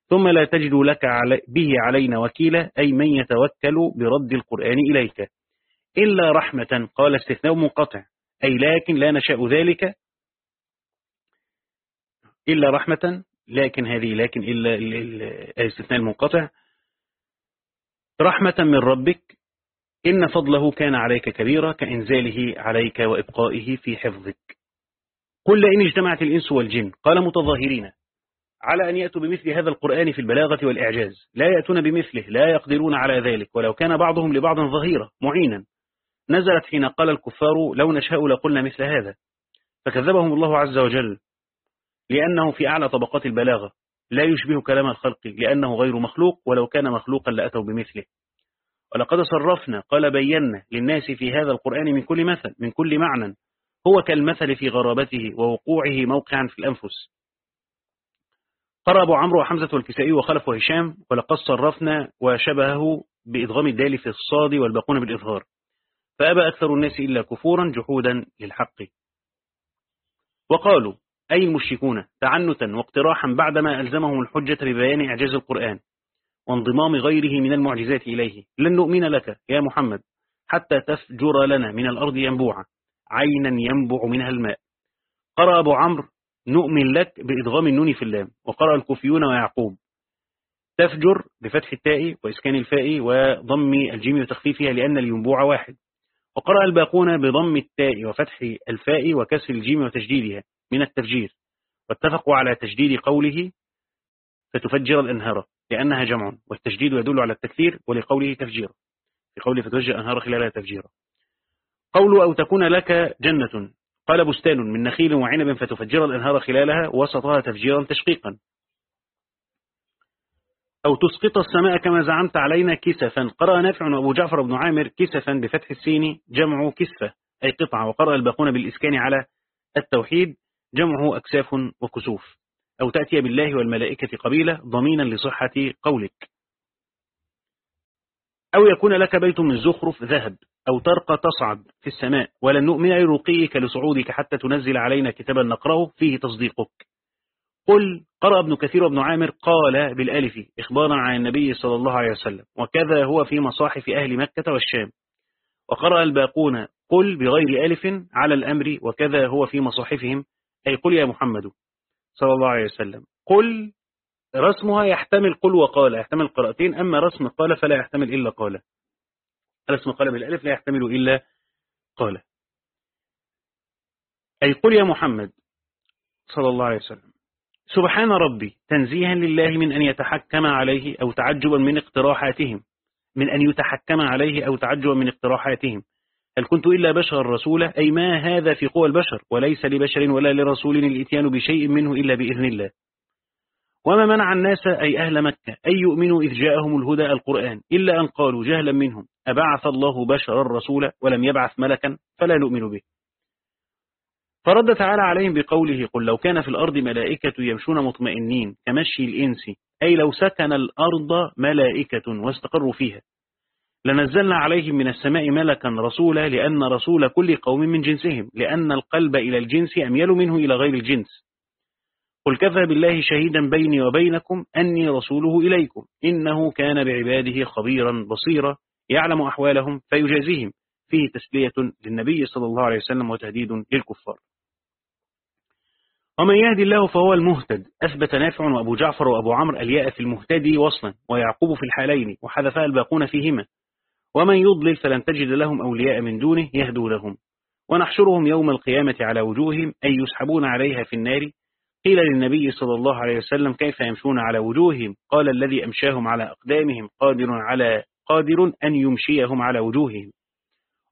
ثم لا تجد لك علي به علينا وكيلا أي من يتوكل برد القرآن إليك. إلا رحمة قال استثناء منقطع. أي لكن لا نشاء ذلك. إلا رحمة لكن هذه لكن إلا الاستثناء المنقطع رحمة من ربك إن فضله كان عليك كبيرا كإنزاله عليك وإبقائه في حفظك. قل إن اجتمعت الإنس والجن قال متظاهرين على أن يأتوا بمثل هذا القرآن في البلاغة والإعجاز. لا يأتون بمثله لا يقدرون على ذلك ولو كان بعضهم لبعض ظهيرا معينا. نزلت حين قال الكفار لو نشاء لقلنا مثل هذا. فكذبهم الله عز وجل لأنه في أعلى طبقات البلاغة. لا يشبه كلام الخلق لأنه غير مخلوق ولو كان مخلوقا لأتوا بمثله. ولقد صرفنا قال بينا للناس في هذا القرآن من كل مثل من كل معنى. هو كالمثل في غرابته ووقوعه موقعا في الأنفس. قرأ أبو عمرو وحمزة والكسائي وخلف وهشام ولقد صرفنا وشبهه بإدغام الدال في الصاد والباقون بالإظهار. فأبى أكثر الناس إلا كفورا جحودا للحق. وقالوا أي المشركون تعنتا واقتراحا بعدما ألزمهم الحجة ببيان إعجاز القرآن. وانضمام غيره من المعجزات إليه. لن نؤمن لك يا محمد حتى تفجر لنا من الأرض ينبوعا عينا ينبع منها الماء. قرأ أبو عمرو نؤمن لك بإدغام النون في اللام وقرأ الكوفيون ويعقوب. تفجر بفتح التاء وإسكان الفاء وضم الجيم وتخفيفها لأن الينبوع واحد. وقرأ الباقون بضم التاء وفتح الفاء وكسر الجيم وتجديدها من التفجير. واتفقوا على تجديد قوله فتفجر الأنهار. لأنها جمع والتجديد يدل على التكثير ولقوله تفجير في قوله فتفجر الأنهار خلالها تفجيرا. قول أو تكون لك جنة قال بستان من نخيل وعنب فتفجر الأنهار خلالها وسطها تفجيرا تشقيقا. أو تسقط السماء كما زعمت علينا كسفا قرأ نافع وأبو جعفر بن عامر كسفا بفتح السين جمع كسفة أي قطعة وقرأ الباقون بالإسكان على التوحيد جمعه أكساف وكسوف. أو تأتي بالله والملائكة قبيلة ضمينا لصحة قولك. أو يكون لك بيت من زخرف ذهب أو ترقى تصعد في السماء ولن نؤمن لرقيك لصعودك حتى تنزل علينا كتابا نقرأه فيه تصديقك. قل قرأ ابن كثير وابن عامر قال بالألف إخبارا عن النبي صلى الله عليه وسلم وكذا هو في مصاحف أهل مكة والشام. وقرأ الباقون قل بغير ألف على الأمر وكذا هو في مصاحفهم أي قل يا محمد. صلى الله عليه وسلم. قل رسمها يحتمل قل وقال يحتمل قراءتين أما رسم قال فلا يحتمل إلا قال. رسم قال بالألف لا يحتمل إلا قال. أي قل يا محمد صلى الله عليه وسلم سبحان ربي تنزيها لله من أن يتحكم عليه أو تعجبا من اقتراحاتهم من أن يتحكم عليه أو تعجبا من اقتراحاتهم. هل كنت إلا بشر رسولا؟ أي ما هذا في قوى البشر؟ وليس لبشر ولا لرسول الإتيان بشيء منه إلا بإذن الله. وما منع الناس أي أهل مكة أن يؤمنوا إذ جاءهم الهدى القرآن؟ إلا أن قالوا جهلا منهم أبعث الله بشرا رسولا ولم يبعث ملكا فلا نؤمن به. فرد تعالى عليهم بقوله قل لو كان في الأرض ملائكة يمشون مطمئنين كمشي الإنس أي لو سكن الأرض ملائكة واستقروا فيها. لنزلنا عليهم من السماء ملكا رسولا لأن رسول كل قوم من جنسهم لأن القلب إلى الجنس أميل منه إلى غير الجنس. قل كفى بالله شهيدا بيني وبينكم أني رسوله إليكم. إنه كان بعباده خبيرا بصيرا يعلم أحوالهم فيجازيهم. فيه تسلية للنبي صلى الله عليه وسلم وتهديد للكفار. ومن يهدي الله فهو المهتد. أثبت نافع وأبو جعفر وأبو عمرو الياء في المهتدي وصلا ويعقوب في الحالين وحذفها الباقون فيهما. ومن يضلل فلن تجد لهم أولياء من دونه يهدوا لهم. ونحشرهم يوم القيامة على وجوههم أي يسحبون عليها في النار. قيل للنبي صلى الله عليه وسلم كيف يمشون على وجوههم؟ قال الذي أمشاهم على أقدامهم قادر على قادر أن يمشيهم على وجوههم.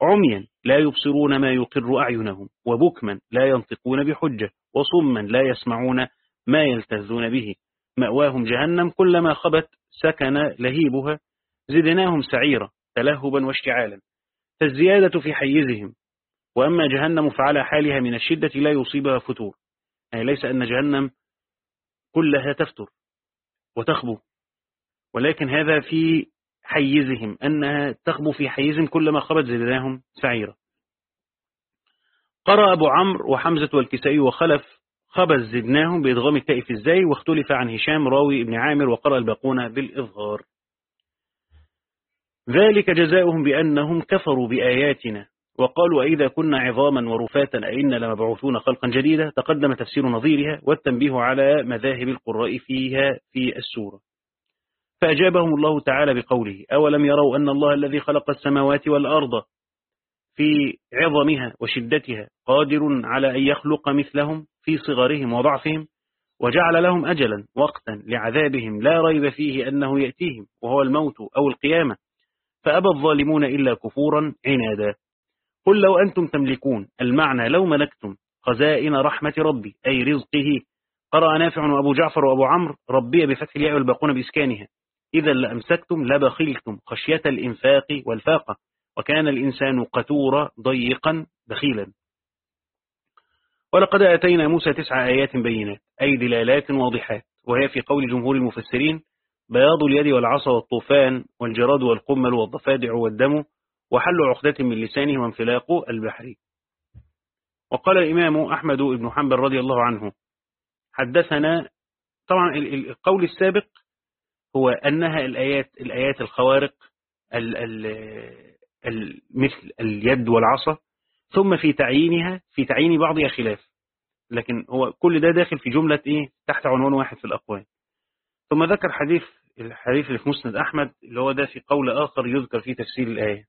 عميا لا يبصرون ما يقر أعينهم وبكما لا ينطقون بحجة وصما لا يسمعون ما يلتذون به. مأواهم جهنم كلما خبت سكن لهيبها زدناهم سعيرا. تلهبا واشتعالا. فالزيادة في حيزهم. وأما جهنم فعلى حالها من الشدة لا يصيبها فتور. يعني ليس أن جهنم كلها تفتر وتخبو. ولكن هذا في حيزهم. أنها تخبو في حيزهم كلما خبت زدناهم سعيرا. قرأ أبو عمرو وحمزة والكسائي وخلف خبز زدناهم بإدغام التاء في الزاي واختلف عن هشام راوي ابن عامر وقرأ الباقون بالإظهار. ذلك جزاؤهم بأنهم كفروا بآياتنا وقالوا أئذا كنا عظاما ورفاتا أئنا لمبعوثون خلقا جديدا تقدم تفسير نظيرها والتنبيه على مذاهب القراء فيها في السورة. فأجابهم الله تعالى بقوله أولم يروا أن الله الذي خلق السماوات والأرض في عظمها وشدتها قادر على أن يخلق مثلهم في صغرهم وضعفهم وجعل لهم أجلا وقتا لعذابهم لا ريب فيه أنه يأتيهم وهو الموت أو القيامة فأبى الظالمون إلا كفورا عنادا. قل لو أنتم تملكون المعنى لو ملكتم خزائن رحمة ربي أي رزقه. قرأ نافع وأبو جعفر وأبو عمرو ربي بفتح الياء والباقون بإسكانها. إذا لأمسكتم لبخلتم خشية الإنفاق والفاقة. وكان الإنسان قتورا ضيقا بخيلا ولقد أتينا موسى تسع آيات بينات أي دلالات واضحات. وهي في قول جمهور المفسرين بياض اليد والعصا والطوفان والجراد والقمل والضفادع والدم وحل عقدة من لسانه وانفلاق البحر. وقال الإمام أحمد بن حنبل رضي الله عنه حدثنا طبعا القول السابق هو أنها الآيات الآيات الخوارق ال ال مثل اليد والعصا ثم في تعيينها في تعيين بعضها خلاف. لكن هو كل ده داخل في جملة إيه؟ تحت عنوان واحد في الأقوال. ثم ذكر حديث الحديث اللي في مسند أحمد اللي هو ده في قول آخر يذكر في تفسير الآية.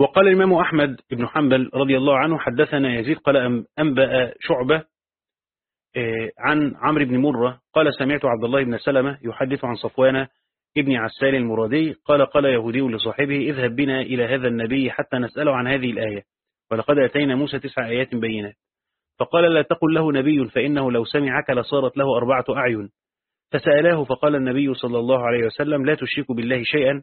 وقال الإمام أحمد بن حنبل رضي الله عنه حدثنا يزيد قال أنبأ شعبة آه، عن عمرو بن مرة قال سمعت عبد الله بن سلمة يحدث عن صفوان ابن عسال المرادي قال قال يهودي لصاحبه اذهب بنا إلى هذا النبي حتى نسأله عن هذه الآية ولقد أتينا موسى تسع آيات بينات فقال لا تقل له نبي فإنه لو سمعك لصارت له أربعة أعين. فسألاه فقال النبي صلى الله عليه وسلم لا تشركوا بالله شيئا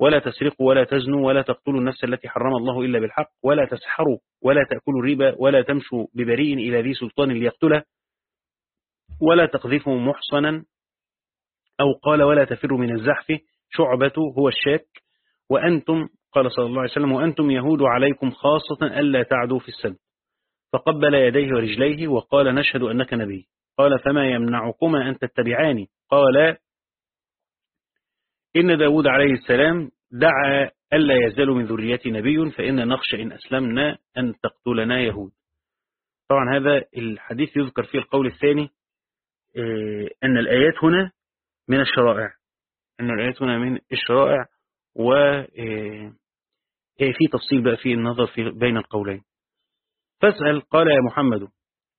ولا تسرقوا ولا تزنوا ولا تقتلوا النفس التي حرم الله إلا بالحق ولا تسحروا ولا تأكلوا الربا ولا تمشوا ببريء إلى ذي سلطان ليقتله ولا تقذفوا محصنا. أو قال ولا تفروا من الزحف. شعبة هو الشاك. وأنتم قال صلى الله عليه وسلم وأنتم يهود عليكم خاصة ألا تعدوا في السبت فقبل يديه ورجليه وقال نشهد أنك نبي. قال فما يمنعكما أن تتبعاني؟ قال إن داود عليه السلام دعا ألا يزال من ذرية نبي فإن نخشى إن أسلمنا أن تقتلنا يهود. طبعا هذا الحديث يذكر فيه القول الثاني آه، أن الآيات هنا من الشرائع. أن الآيات هنا من الشرائع وفي آه، تفصيل بقى في النظر في بين القولين. فاسأل قال يا محمد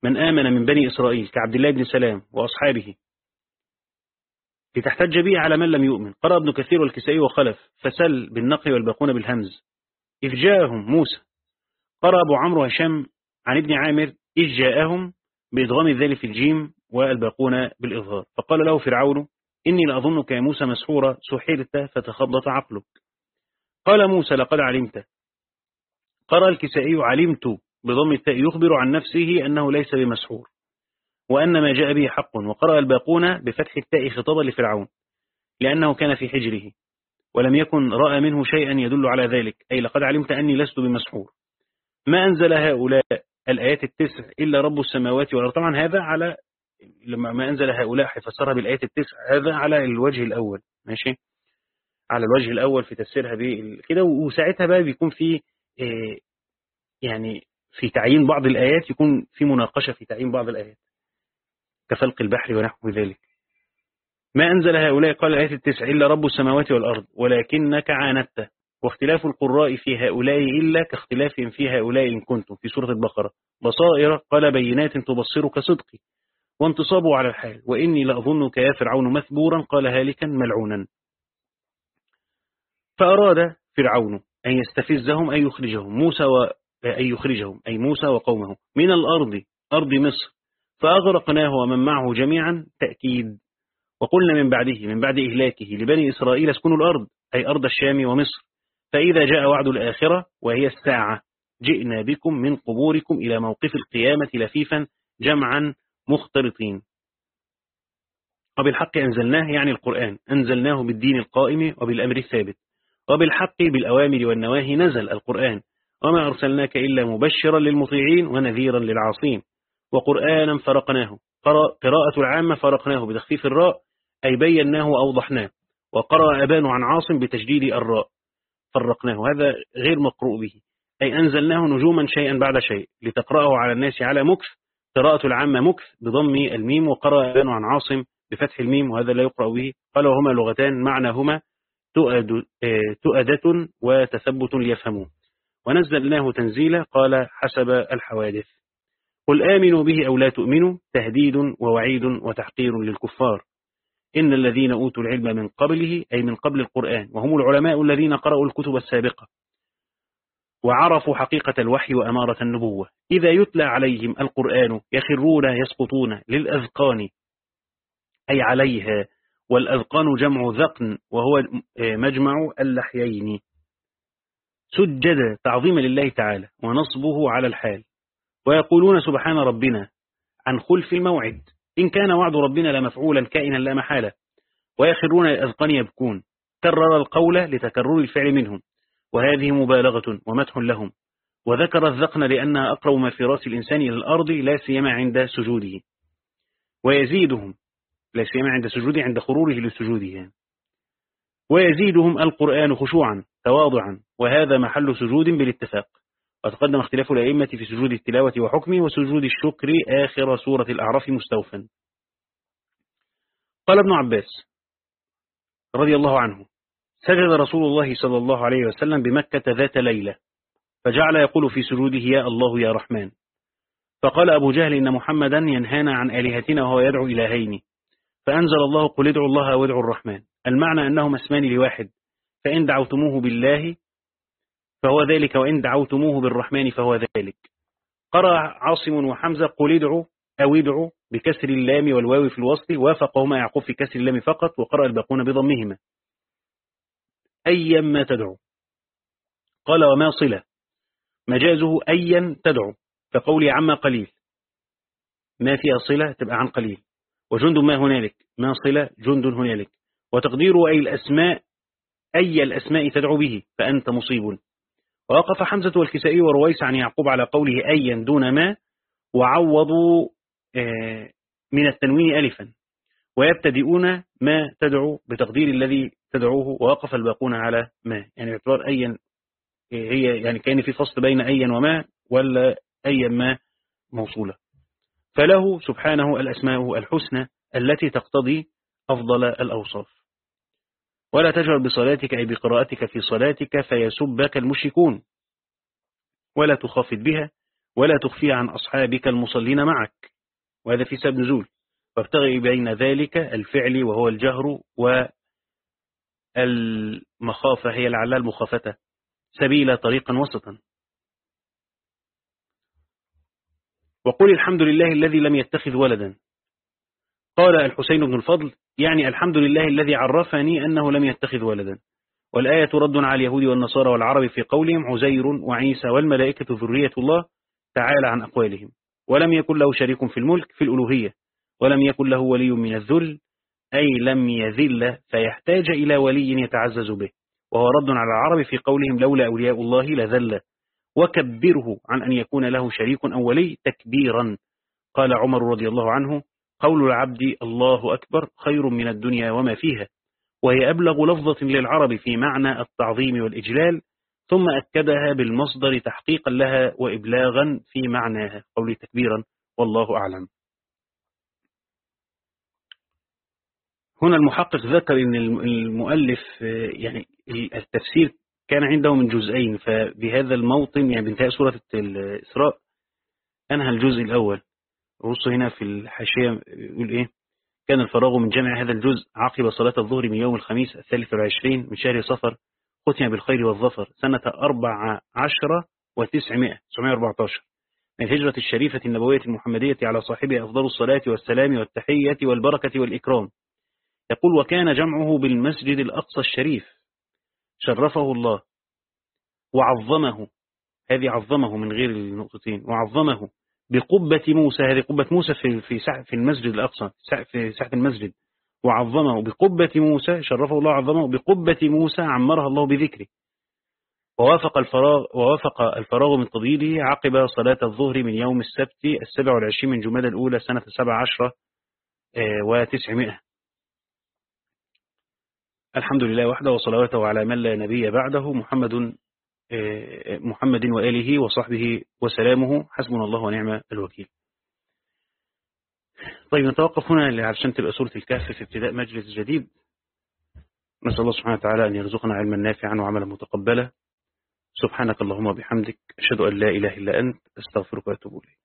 من آمن من بني إسرائيل كعبد الله بن سلام وأصحابه. لتحتج به على من لم يؤمن. قرأ ابن كثير والكسائي وخلف فسل بالنقل والباقون بالهمز. إذ جاءهم موسى. قرأ أبو عمرو هشام عن ابن عامر إذ جاءهم بإدغام الذال في الجيم والباقون بالإظهار. فقال له فرعون إني لأظنك يا موسى مسحورة سحرت فتخبط عقلك. قال موسى لقد علمت. قرأ الكسائي علمت بضم التاء يخبر عن نفسه أنه ليس بمسحور وأن ما جاء به حق وقرأ الباقون بفتح التاء خطابا لفرعون لأنه كان في حجره ولم يكن رأى منه شيئا يدل على ذلك أي لقد علمت أني لست بمسحور. ما أنزل هؤلاء الآيات التسع إلا رب السماوات والأرض؟ طبعا هذا على لما ما أنزل هؤلاء حيفسرها بالآيات التسع هذا على الوجه الأول ماشي؟ على الوجه الأول في تفسيرها كده وساعتها بقى بيكون في آه، يعني في تعيين بعض الآيات يكون في مناقشة في تعيين بعض الآيات كفلق البحر ونحو ذلك. ما أنزل هؤلاء؟ قال الآية التسع إلا رب السماوات والأرض ولكنك عاندت. واختلاف القراء في هؤلاء إلا كاختلافهم في هؤلاء إن كنتم في سورة البقرة. بصائر قال بينات تبصرك صدقي وانتصابوا على الحال. وإني لأظنك يا فرعون مثبورا قال هالكا ملعونا. فأراد فرعون أن يستفزهم أن يخرجهم. موسى. أن يخرجهم أي موسى وقومه من الأرض أرض مصر. فأغرقناه ومن معه جميعا تأكيد. وقلنا من بعده من بعد إهلاكه لبني إسرائيل اسكنوا الأرض أي أرض الشام ومصر. فإذا جاء وعد الآخرة وهي الساعة جئنا بكم من قبوركم إلى موقف القيامة لفيفا جمعا مختلطين. وبالحق أنزلناه يعني القرآن أنزلناه بالدين القائم وبالأمر الثابت. وبالحق بالأوامر والنواهي نزل القرآن. وما أرسلناك إلا مبشرا للمطيعين ونذيرا للعاصين. وقرآنا فرقناه قراءة العامة فرقناه بتخفيف الراء أي بيناه وأوضحناه. وقرأ أبان عن عاصم بتجديد الراء. فرقناه هذا غير مقروء به. أي أنزلناه نجوما شيئا بعد شيء لتقرأه على الناس على مكث. قراءة العامة مكث بضم الميم وقرأ أبان عن عاصم بفتح الميم وهذا لا يقرأ به. قال وهما لغتان معناهما تؤدة وتثبت ليفهموه ونزلناه تنزيلا قال حسب الحوادث. قل آمنوا به أو لا تؤمنوا تهديد ووعيد وتحقير للكفار. إن الذين أوتوا العلم من قبله أي من قبل القرآن وهم العلماء الذين قرأوا الكتب السابقة وعرفوا حقيقة الوحي وأمارة النبوة. إذا يتلى عليهم القرآن يخرون يسقطون للأذقان أي عليها والأذقان جمع ذقن وهو مجمع اللحيين. سجد تعظيم لله تعالى ونصبه على الحال. ويقولون سبحان ربنا عن خلف الموعد إن كان وعد ربنا لمفعولا كائنا لا محالة. ويخرون الأذقان يبكون. كرر القول لتكرر الفعل منهم. وهذه مبالغة ومدح لهم. وذكر الذقن لأنها أقرب ما في رأس الإنسان إلى الأرض لا سيما عند سجوده. ويزيدهم لا سيما عند سجوده عند خروره لسجوده. ويزيدهم القرآن خشوعا. تواضعا وهذا محل سجود بالاتفاق. وتقدم اختلاف الأئمة في سجود التلاوة وحكمه وسجود الشكر آخر سورة الأعراف مستوفا. قال ابن عباس رضي الله عنه سجد رسول الله صلى الله عليه وسلم بمكة ذات ليلة فجعل يقول في سجوده يا الله يا رحمن فقال أبو جهل إن محمدا ينهانا عن آلهتنا وهو يدعو إلهين فأنزل الله قل ادعوا الله وادعوا الرحمن المعنى أنهما اسمان لواحد فإن دعوتموه بالله فهو ذلك وإن دعوتموه بالرحمن فهو ذلك. قرأ عاصم وحمزة قل ادعوا أو ادعوا بكسر اللام والواو في الوصل وافقهما يعقوب في كسر اللام فقط وقرأ الباقون بضمهما. أيا ما تدعو. قال وما صلة. مجازه أيا تدعو كقولي عما قليل. ما فيها صلة تبقى عن قليل. وجند ما هنالك. ما صلة جند هنالك. وتقدير أي الأسماء أي الأسماء تدعو به فأنت مصيب. ووقف حمزة والكسائي ورويس عن يعقوب على قوله أيا دون ما وعوضوا آه، من التنوين ألفا. ويبتدئون ما تدعو بتقدير الذي تدعوه ووقف الباقون على ما. يعني باعتبار أيا آه، هي يعني كأن في فصل بين أيا وما ولا أيا ما موصولة. فله سبحانه الأسماء الحسنى التي تقتضي أفضل الأوصاف. ولا تجهر بصلاتك أي بقراءتك في صلاتك فيسبك المشركون. ولا تخافت بها ولا تخفي عن أصحابك المصلين معك. وهذا في سبب نزول. فابتغي بين ذلك الفعل وهو الجهر والمخافة هي لعلها المخافة سبيل طريقا وسطا. وقل الحمد لله الذي لم يتخذ ولدا. قال الحسين بن الفضل يعني الحمد لله الذي عرفني أنه لم يتخذ ولدا. والآية رد على اليهود والنصارى والعرب في قولهم عزير وعيسى والملائكة ذرية الله تعالى عن أقوالهم. ولم يكن له شريك في الملك في الألوهية. ولم يكن له ولي من الذل. أي لم يذل فيحتاج إلى ولي يتعزز به. وهو رد على العرب في قولهم لولا أولياء الله لذل. وكبره عن أن يكون له شريك أو ولي تكبيرا. قال عمر رضي الله عنه قول العبد الله أكبر خير من الدنيا وما فيها وهي أبلغ لفظة للعرب في معنى التعظيم والإجلال ثم أكدها بالمصدر تحقيقا لها وإبلاغا في معناها. قولي تكبيرا والله أعلم. هنا المحقق ذكر أن المؤلف يعني التفسير كان عنده من جزئين فبهذا الموطن يعني بانتهاء سورة الإسراء أنهى الجزء الأول. بصوا هنا في الحاشية يقول إيه؟ كان الفراغ من جمع هذا الجزء عقب صلاة الظهر من يوم الخميس الثالث والعشرين من شهر صفر ختم بالخير والظفر سنة أربع عشرة وتسعمائة تسعمائة وأربعتاشر. من الهجرة الشريفة النبوية المحمدية على صاحبها أفضل الصلاة والسلام والتحية والبركة والإكرام. يقول وكان جمعه بالمسجد الأقصى الشريف. شرفه الله. وعظمه. هذه عظمه من غير النقطتين وعظمه. بقبة موسى هذه قبة موسى في في في المسجد الأقصى في ساحة المسجد. وعظمه بقبة موسى شرفه الله عظمه بقبة موسى عمرها الله بذكره. ووافق الفراغ ووافق الفراغ من تضييله عقب صلاة الظهر من يوم السبت السبع والعشرين من جمادى الأولى سنة سبع عشرة آه، وتسعمائة. الحمد لله وحده وصلواته على من لا نبي بعده محمد محمد وآله وصحبه وسلامه. حسبنا الله ونعم الوكيل. طيب نتوقف هنا علشان تبقى سورة الكهف في ابتداء مجلس جديد. نسأل الله سبحانه وتعالى أن يرزقنا علما نافعا وعملا متقبلا. سبحانك اللهم وبحمدك أشهد أن لا إله إلا أنت أستغفرك وأتوب إليك.